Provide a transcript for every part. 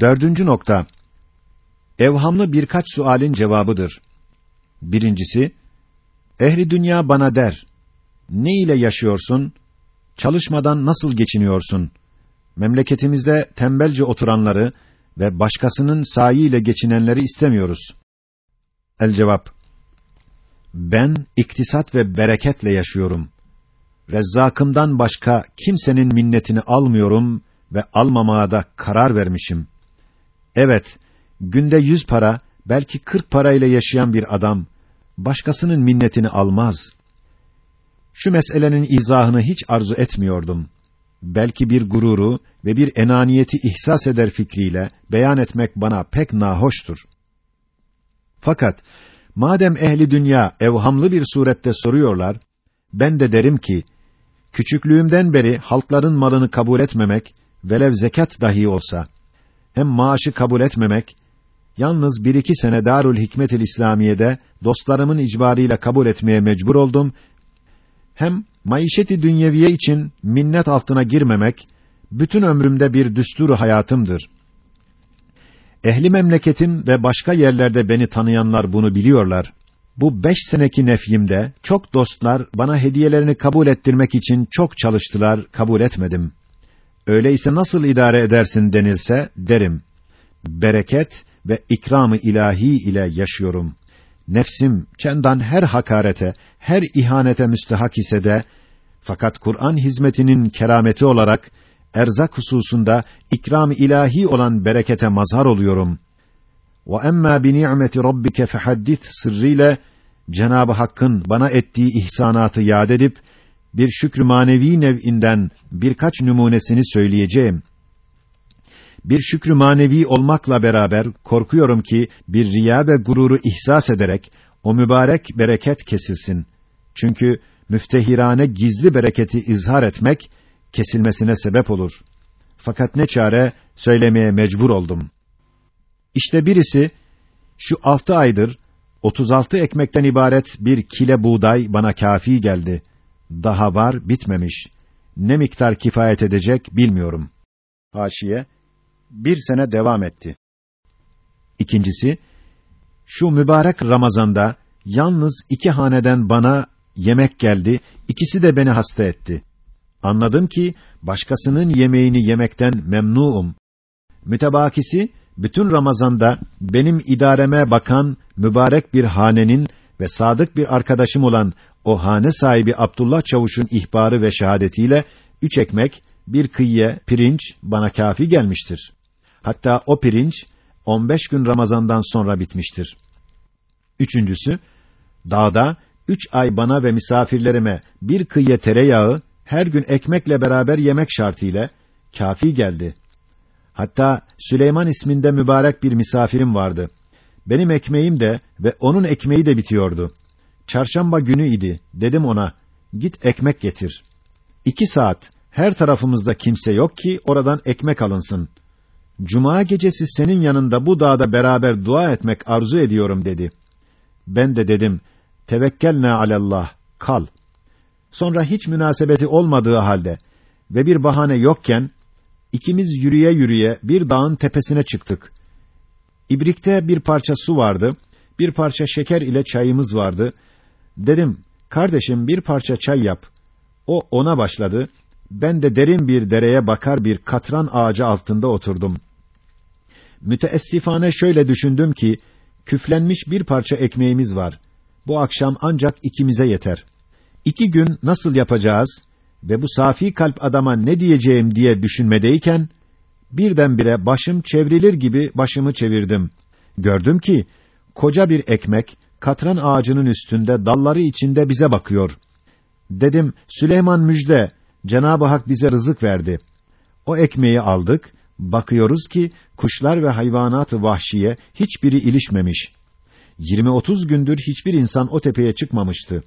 Dördüncü nokta. Evhamlı birkaç sualin cevabıdır. Birincisi, ehli dünya bana der, ne ile yaşıyorsun? Çalışmadan nasıl geçiniyorsun? Memleketimizde tembelce oturanları ve başkasının sayi ile geçinenleri istemiyoruz. El cevap, ben iktisat ve bereketle yaşıyorum. Rezzakımdan başka kimsenin minnetini almıyorum ve almamaya da karar vermişim. Evet, günde yüz para, belki kırk para ile yaşayan bir adam, başkasının minnetini almaz. Şu meselenin izahını hiç arzu etmiyordum. Belki bir gururu ve bir enaniyeti ihsas eder fikriyle beyan etmek bana pek nahoştur. Fakat madem ehli dünya evhamlı bir surette soruyorlar, ben de derim ki küçüklüğümden beri halkların malını kabul etmemek velev zekat dahi olsa hem maaşı kabul etmemek yalnız bir iki sene Darül Hikmetil İslamiye'de dostlarımın icbarıyla kabul etmeye mecbur oldum. Hem maişeti dünyeviye için minnet altına girmemek bütün ömrümde bir düsturu hayatımdır. Ehli memleketim ve başka yerlerde beni tanıyanlar bunu biliyorlar. Bu beş seneki nefyimde çok dostlar bana hediyelerini kabul ettirmek için çok çalıştılar, kabul etmedim. Öyleyse nasıl idare edersin denilse derim. Bereket ve ikramı ilahi ile yaşıyorum. Nefsim çendan her hakarete, her ihanete müstehak ise de fakat Kur'an hizmetinin kerameti olarak erzak hususunda ikram ilahi olan berekete mazhar oluyorum. Ve emma bi ni'meti rabbike fehaddis sırrıyla Cenabı Hakk'ın bana ettiği ihsanatı yad edip bir şükrü manevi nev'inden birkaç numunesini söyleyeceğim. Bir şükrü manevi olmakla beraber korkuyorum ki bir riya ve gururu ihsas ederek o mübarek bereket kesilsin. Çünkü müftehirane gizli bereketi izhar etmek kesilmesine sebep olur. Fakat ne çare söylemeye mecbur oldum. İşte birisi şu altı aydır 36 ekmekten ibaret bir kile buğday bana kafi geldi. Daha var, bitmemiş. Ne miktar kifayet edecek bilmiyorum. Haşiye bir sene devam etti. İkincisi, şu mübarek Ramazanda yalnız iki haneden bana yemek geldi, ikisi de beni hasta etti. Anladım ki başkasının yemeğini yemekten memnuum. Mütebakisi bütün Ramazanda benim idareme bakan mübarek bir hanenin ve sadık bir arkadaşım olan o hane sahibi Abdullah Çavuş'un ihbarı ve şehadetiyle üç ekmek, bir kıyye pirinç bana kafi gelmiştir. Hatta o pirinç 15 gün Ramazan'dan sonra bitmiştir. Üçüncüsü, dağda üç ay bana ve misafirlerime bir kıyye tereyağı her gün ekmekle beraber yemek şartıyla kafi geldi. Hatta Süleyman isminde mübarek bir misafirim vardı. Benim ekmeğim de ve onun ekmeği de bitiyordu. Çarşamba günü idi. Dedim ona, git ekmek getir. İki saat, her tarafımızda kimse yok ki oradan ekmek alınsın. Cuma gecesi senin yanında bu dağda beraber dua etmek arzu ediyorum dedi. Ben de dedim, tevekkelne alallah, kal. Sonra hiç münasebeti olmadığı halde ve bir bahane yokken, ikimiz yürüye yürüye bir dağın tepesine çıktık. İbrikte bir parça su vardı, bir parça şeker ile çayımız vardı. Dedim, kardeşim bir parça çay yap. O ona başladı. Ben de derin bir dereye bakar bir katran ağacı altında oturdum. Müteessifane şöyle düşündüm ki, küflenmiş bir parça ekmeğimiz var. Bu akşam ancak ikimize yeter. İki gün nasıl yapacağız ve bu safi kalp adama ne diyeceğim diye düşünmedeyken, birdenbire başım çevrilir gibi başımı çevirdim. Gördüm ki, koca bir ekmek, katran ağacının üstünde dalları içinde bize bakıyor. Dedim, Süleyman müjde, Cenab-ı Hak bize rızık verdi. O ekmeği aldık, bakıyoruz ki, kuşlar ve hayvanat-ı vahşiye hiçbiri ilişmemiş. 20-30 gündür hiçbir insan o tepeye çıkmamıştı.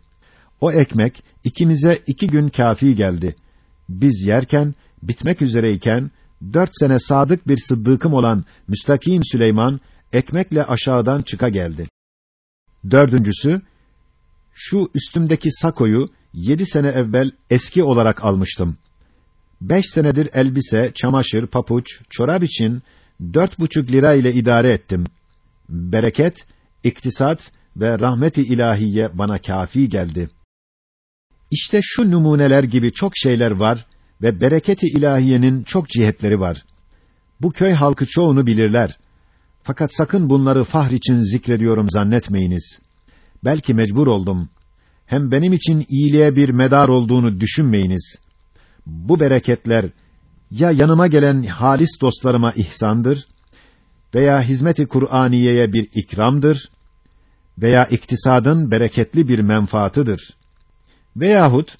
O ekmek, ikimize iki gün kafi geldi. Biz yerken, bitmek üzereyken, dört sene sadık bir sıddıkım olan Müstakim Süleyman, ekmekle aşağıdan çıka geldi. Dördüncüsü, şu üstümdeki sakoyu yedi sene evvel eski olarak almıştım. Beş senedir elbise, çamaşır, papuç, çorap için dört buçuk lira ile idare ettim. Bereket, iktisat ve rahmeti ilahiye bana kafi geldi. İşte şu numuneler gibi çok şeyler var ve bereketi ilahiyenin çok cihetleri var. Bu köy halkı çoğunu bilirler. Fakat sakın bunları fahr için zikrediyorum zannetmeyiniz. Belki mecbur oldum. Hem benim için iyiliğe bir medar olduğunu düşünmeyiniz. Bu bereketler ya yanıma gelen halis dostlarıma ihsandır veya hizmeti Kur'aniyeye bir ikramdır veya iktisadın bereketli bir menfaatıdır. Veyahut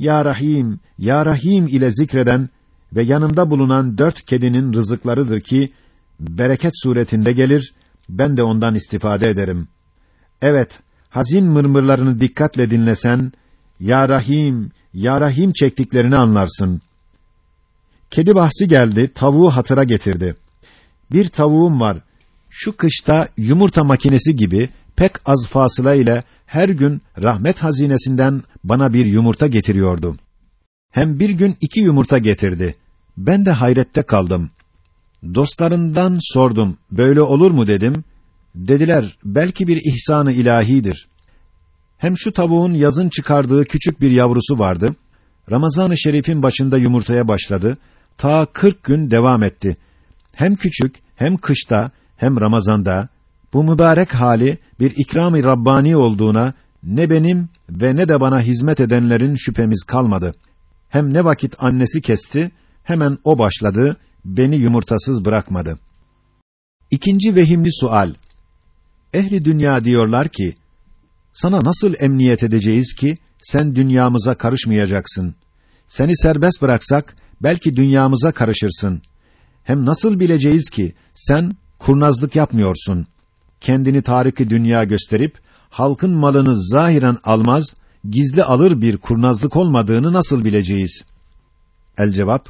ya Rahim, Ya Rahim ile zikreden ve yanında bulunan dört kedinin rızıklarıdır ki bereket suretinde gelir, ben de ondan istifade ederim. Evet, hazin mırmırlarını dikkatle dinlesen, Ya Rahim, Ya Rahim çektiklerini anlarsın. Kedi bahsi geldi, tavuğu hatıra getirdi. Bir tavuğum var. Şu kışta yumurta makinesi gibi pek az fasıla ile her gün rahmet hazinesinden bana bir yumurta getiriyordu. Hem bir gün iki yumurta getirdi. Ben de hayrette kaldım. Dostlarından sordum, böyle olur mu dedim. Dediler, belki bir ihsanı ilahidir. Hem şu tavuğun yazın çıkardığı küçük bir yavrusu vardı. Ramazan-ı Şerif'in başında yumurtaya başladı. Ta kırk gün devam etti. Hem küçük, hem kışta, hem Ramazan'da, bu mübarek hali bir ikram-ı Rabbani olduğuna ne benim ve ne de bana hizmet edenlerin şüphemiz kalmadı. Hem ne vakit annesi kesti, hemen o başladı, beni yumurtasız bırakmadı. İkinci vehimli sual. Ehli dünya diyorlar ki, sana nasıl emniyet edeceğiz ki, sen dünyamıza karışmayacaksın. Seni serbest bıraksak, belki dünyamıza karışırsın. Hem nasıl bileceğiz ki, sen kurnazlık yapmıyorsun. Kendini tariki dünya gösterip, halkın malını zahiren almaz, gizli alır bir kurnazlık olmadığını nasıl bileceğiz? El cevap,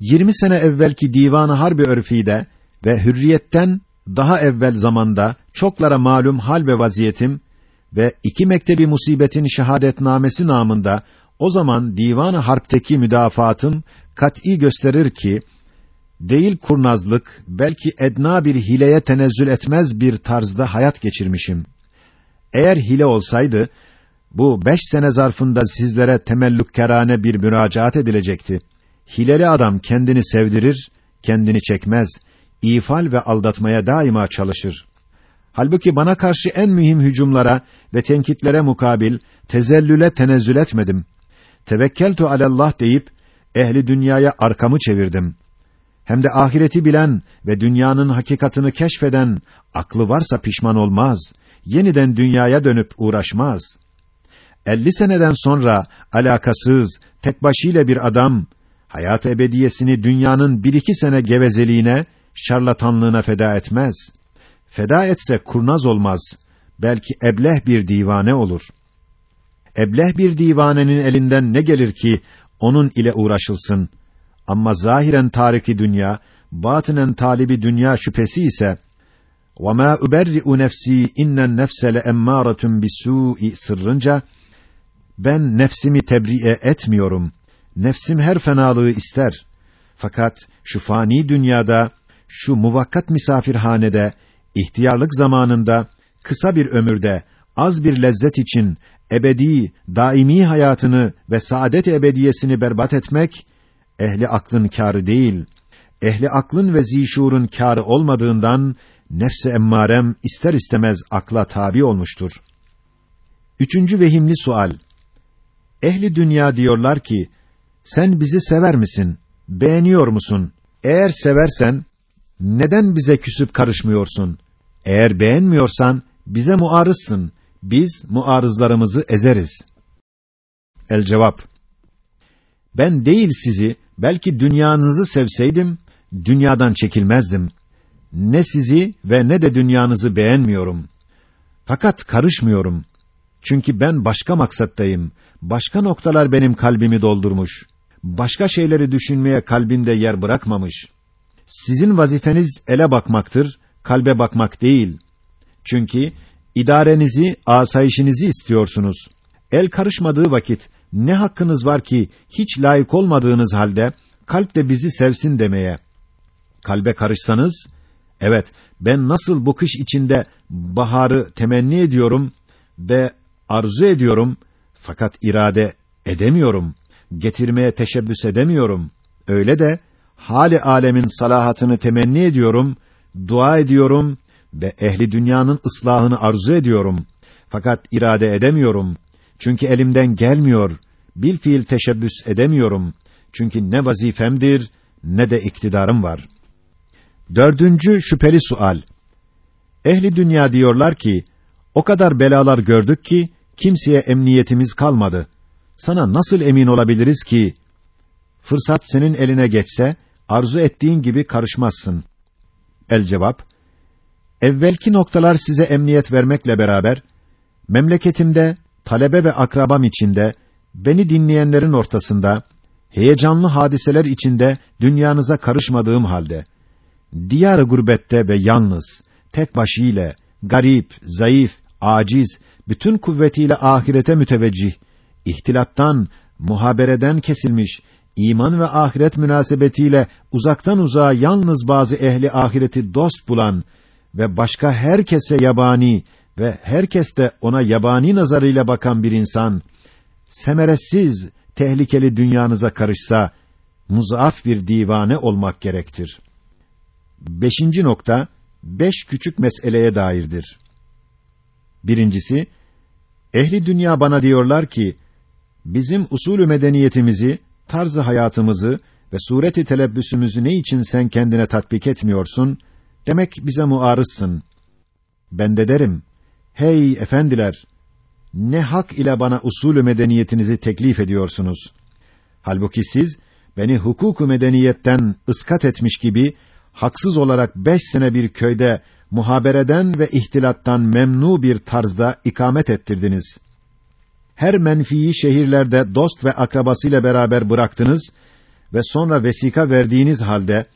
20 sene evvelki divan harbi örfide ve hürriyetten daha evvel zamanda çoklara malum hal ve vaziyetim ve iki mektebi musibetin şehadetnamesi namında o zaman divan harpteki müdafaatım kat'î gösterir ki değil kurnazlık belki edna bir hileye tenezzül etmez bir tarzda hayat geçirmişim. Eğer hile olsaydı bu beş sene zarfında sizlere temellükkerane bir müracaat edilecekti. Hileli adam kendini sevdirir, kendini çekmez, ifal ve aldatmaya daima çalışır. Halbuki bana karşı en mühim hücumlara ve tenkitlere mukabil tezellüle tenezzül etmedim. Tevekkeltu alallah deyip ehli dünyaya arkamı çevirdim. Hem de ahireti bilen ve dünyanın hakikatını keşfeden aklı varsa pişman olmaz. Yeniden dünyaya dönüp uğraşmaz. Elli seneden sonra alakasız, tek başıyla bir adam hayat ebediyesini dünyanın bir iki sene gevezeliğine, şarlatanlığına feda etmez. Feda etse kurnaz olmaz. Belki ebleh bir divane olur. Ebleh bir divanenin elinden ne gelir ki onun ile uğraşılsın? Ama zahiren tariki dünya, batinen talibi dünya şüphesi ise وَمَا اُبَرِّئُ نَفْسِي اِنَّ النَّفْسَ لَاَمَّارَةٌ بِسُوءِ sırrınca ben nefsimi tebriğe etmiyorum. Nefsim her fenalığı ister. Fakat şu fani dünyada, şu muvakkat misafirhanede, ihtiyarlık zamanında, kısa bir ömürde, az bir lezzet için, ebedi, daimi hayatını ve saadet ebediyesini berbat etmek, ehli aklın kârı değil, ehli aklın ve zişurun kârı olmadığından, nefse emmarem ister istemez akla tabi olmuştur. Üçüncü vehimli sual. Ehli dünya diyorlar ki, sen bizi sever misin? Beğeniyor musun? Eğer seversen, neden bize küsüp karışmıyorsun? Eğer beğenmiyorsan, bize muarızsın. Biz muarızlarımızı ezeriz. El cevap. Ben değil sizi, belki dünyanızı sevseydim, dünyadan çekilmezdim. Ne sizi ve ne de dünyanızı beğenmiyorum. Fakat karışmıyorum. Çünkü ben başka maksattayım. Başka noktalar benim kalbimi doldurmuş. Başka şeyleri düşünmeye kalbinde yer bırakmamış. Sizin vazifeniz ele bakmaktır, kalbe bakmak değil. Çünkü idarenizi, asayişinizi istiyorsunuz. El karışmadığı vakit ne hakkınız var ki hiç layık olmadığınız halde kalp de bizi sevsin demeye. kalbe karışsanız, evet ben nasıl bu kış içinde baharı temenni ediyorum ve arzu ediyorum fakat irade edemiyorum, getirmeye teşebbüs edemiyorum. Öyle de hali alemin salahatını temenni ediyorum, dua ediyorum ve ehli dünyanın ıslahını arzu ediyorum. Fakat irade edemiyorum. Çünkü elimden gelmiyor. Bil fiil teşebbüs edemiyorum. Çünkü ne vazifemdir ne de iktidarım var. Dördüncü şüpheli sual. Ehli dünya diyorlar ki, o kadar belalar gördük ki, kimseye emniyetimiz kalmadı. Sana nasıl emin olabiliriz ki, fırsat senin eline geçse, arzu ettiğin gibi karışmazsın. El cevap, evvelki noktalar size emniyet vermekle beraber, memleketimde, talebe ve akrabam içinde, beni dinleyenlerin ortasında, heyecanlı hadiseler içinde dünyanıza karışmadığım halde, diyar gurbette ve yalnız, tek başıyla, garip, zayıf, aciz, bütün kuvvetiyle ahirete müteveccih, ihtilattan, muhabereden kesilmiş, iman ve ahiret münasebetiyle uzaktan uzağa yalnız bazı ehli ahireti dost bulan ve başka herkese yabani ve herkes de ona yabani nazarıyla bakan bir insan, semeresiz, tehlikeli dünyanıza karışsa, muzaaf bir divane olmak gerektir. Beşinci nokta, beş küçük meseleye dairdir. Birincisi, ehli dünya bana diyorlar ki, bizim usulü medeniyetimizi, tarzı hayatımızı ve sureti telebbüsümüzü ne için sen kendine tatbik etmiyorsun? Demek bize muarızsın. Ben de derim, hey efendiler, ne hak ile bana usulü medeniyetinizi teklif ediyorsunuz? Halbuki siz, beni hukuku medeniyetten ıskat etmiş gibi, haksız olarak beş sene bir köyde, muhabereden ve ihtilattan memnu bir tarzda ikamet ettirdiniz. Her menfiyi şehirlerde dost ve akrabasıyla beraber bıraktınız ve sonra vesika verdiğiniz halde,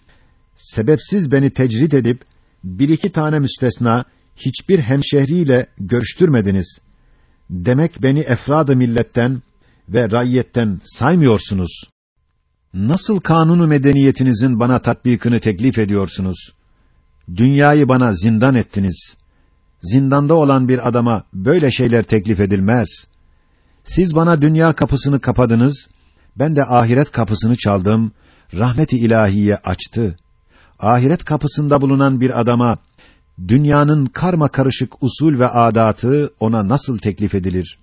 sebepsiz beni tecrit edip, bir iki tane müstesna, hiçbir hemşehriyle görüştürmediniz. Demek beni efradı milletten ve raiyetten saymıyorsunuz. Nasıl kanunu medeniyetinizin bana tatbikini teklif ediyorsunuz? Dünyayı bana zindan ettiniz. Zindanda olan bir adama böyle şeyler teklif edilmez. Siz bana dünya kapısını kapadınız, ben de ahiret kapısını çaldım, rahmeti ilahiye açtı. Ahiret kapısında bulunan bir adama dünyanın karma karışık usul ve adatı ona nasıl teklif edilir?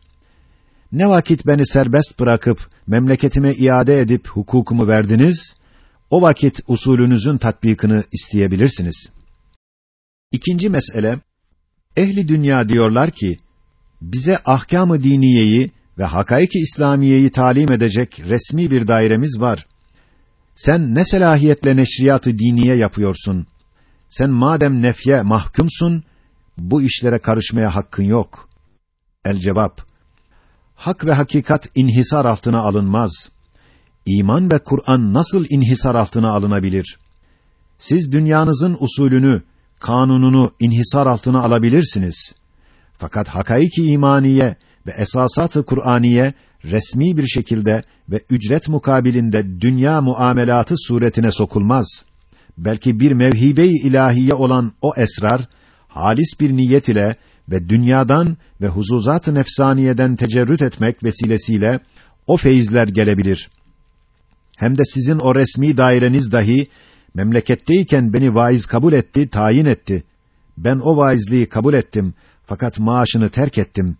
Ne vakit beni serbest bırakıp memleketime iade edip hukukumu verdiniz, o vakit usulünüzün tatbikini isteyebilirsiniz. İkinci mesele, ehli dünya diyorlar ki, bize ahkâm-ı diniyeyi ve hakaiki İslamiyeyi talim edecek resmi bir dairemiz var. Sen ne selahiyetle neşriyatı diniye yapıyorsun? Sen madem nefye mahkumsun, bu işlere karışmaya hakkın yok. El cevap, hak ve hakikat inhisar altına alınmaz. İman ve Kur'an nasıl inhisar altına alınabilir? Siz dünyanızın usulünü, kanununu inhisar altına alabilirsiniz. Fakat hakaiki imaniye ve esasat-ı Kur'aniye resmi bir şekilde ve ücret mukabilinde dünya muamelatı suretine sokulmaz. Belki bir mevhibe-i ilahiye olan o esrar halis bir niyet ile ve dünyadan ve huzuzat-ı nefsaniyeden tecerrüt etmek vesilesiyle o feyizler gelebilir. Hem de sizin o resmi daireniz dahi memleketteyken beni vaiz kabul etti, tayin etti. Ben o vaizliği kabul ettim fakat maaşını terk ettim.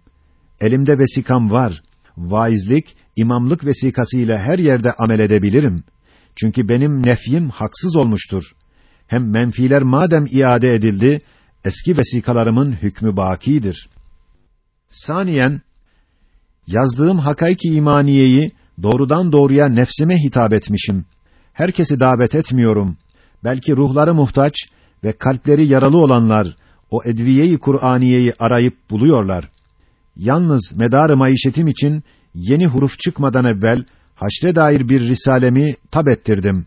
Elimde vesikam var. Vaizlik, imamlık vesikası ile her yerde amel edebilirim. Çünkü benim nefyim haksız olmuştur. Hem menfiler madem iade edildi, eski vesikalarımın hükmü bakidir. Saniyen, yazdığım hakaiki imaniyeyi doğrudan doğruya nefsime hitap etmişim. Herkesi davet etmiyorum. Belki ruhları muhtaç ve kalpleri yaralı olanlar o edviyeyi Kur'aniyeyi arayıp buluyorlar. Yalnız medarı maişetim için yeni huruf çıkmadan evvel haşre dair bir risalemi tab ettirdim.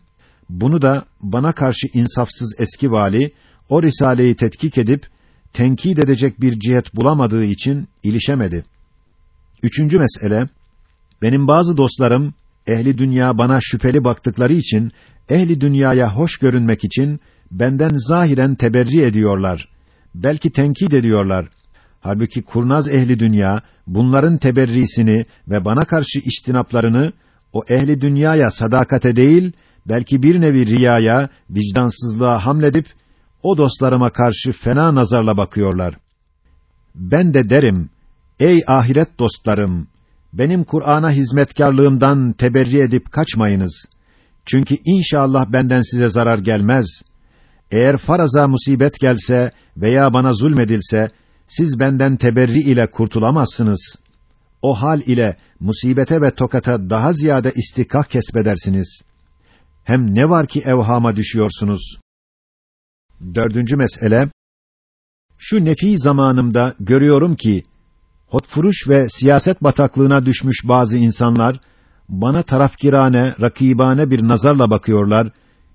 Bunu da bana karşı insafsız eski vali o risaleyi tetkik edip tenkit edecek bir cihet bulamadığı için ilişemedi. Üçüncü mesele benim bazı dostlarım ehli dünya bana şüpheli baktıkları için ehli dünyaya hoş görünmek için benden zahiren teberri ediyorlar. Belki tenkit ediyorlar. Halbuki kurnaz ehli dünya bunların teberrisini ve bana karşı iştinaplarını o ehli dünyaya sadakate değil, belki bir nevi riyaya, vicdansızlığa hamledip o dostlarıma karşı fena nazarla bakıyorlar. Ben de derim, ey ahiret dostlarım, benim Kur'an'a hizmetkarlığımdan teberri edip kaçmayınız. Çünkü inşallah benden size zarar gelmez. Eğer faraza musibet gelse veya bana zulmedilse, siz benden teberri ile kurtulamazsınız. O hal ile musibete ve tokata daha ziyade istikah kesbedersiniz. Hem ne var ki evhama düşüyorsunuz? Dördüncü mesele, şu nefi zamanımda görüyorum ki, hotfuruş ve siyaset bataklığına düşmüş bazı insanlar, bana tarafkirane, rakibane bir nazarla bakıyorlar,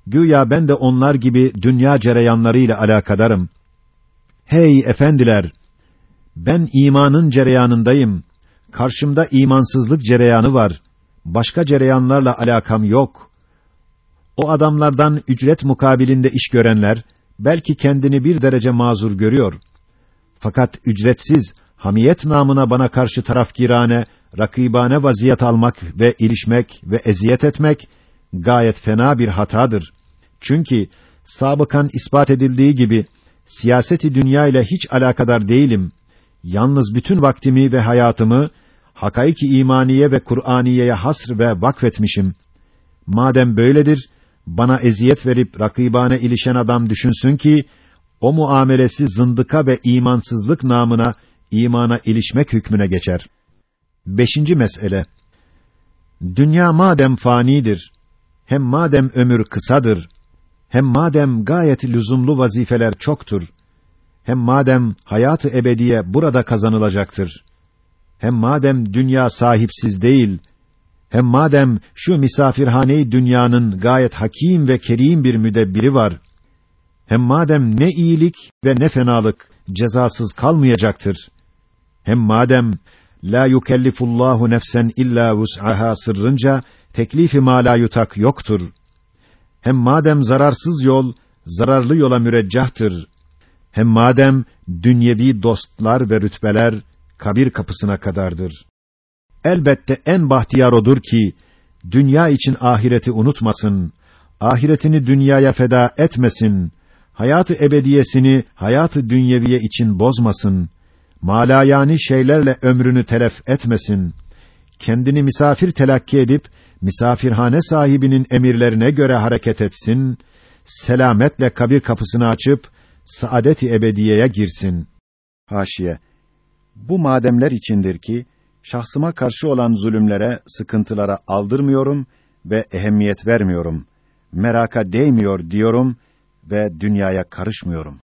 güya ben de onlar gibi dünya cereyanlarıyla alakadarım. Hey efendiler! Ben imanın cereyanındayım. Karşımda imansızlık cereyanı var. Başka cereyanlarla alakam yok. O adamlardan ücret mukabilinde iş görenler, belki kendini bir derece mazur görüyor. Fakat ücretsiz, hamiyet namına bana karşı tarafgirane, rakibane vaziyet almak ve ilişmek ve eziyet etmek, gayet fena bir hatadır. Çünkü, sabıkan ispat edildiği gibi, siyaseti dünya ile hiç alakadar değilim. Yalnız bütün vaktimi ve hayatımı, hakaiki imaniye ve Kur'aniyeye hasr ve vakfetmişim. Madem böyledir, bana eziyet verip rakibane ilişen adam düşünsün ki, o muamelesi zındıka ve imansızlık namına imana ilişmek hükmüne geçer. Beşinci mesele. Dünya madem fanidir, hem madem ömür kısadır, hem madem gayet lüzumlu vazifeler çoktur, hem madem hayatı ebediye burada kazanılacaktır, hem madem dünya sahipsiz değil, hem madem şu misafirhane dünyanın gayet hakim ve kerim bir müdebbiri var, hem madem ne iyilik ve ne fenalık cezasız kalmayacaktır, hem madem la yukellifullahu nefsen illa vus'aha sırrınca teklifi ma la yutak yoktur. Hem madem zararsız yol zararlı yola müreccahtır. Hem madem dünyevi dostlar ve rütbeler kabir kapısına kadardır. Elbette en bahtiyar odur ki dünya için ahireti unutmasın. Ahiretini dünyaya feda etmesin. Hayatı ebediyesini hayatı dünyeviye için bozmasın. Malayani şeylerle ömrünü telef etmesin. Kendini misafir telakki edip misafirhane sahibinin emirlerine göre hareket etsin. Selametle kabir kapısını açıp saadet-i ebediyeye girsin. Haşiye. Bu mademler içindir ki şahsıma karşı olan zulümlere, sıkıntılara aldırmıyorum ve ehemmiyet vermiyorum. Meraka değmiyor diyorum ve dünyaya karışmıyorum.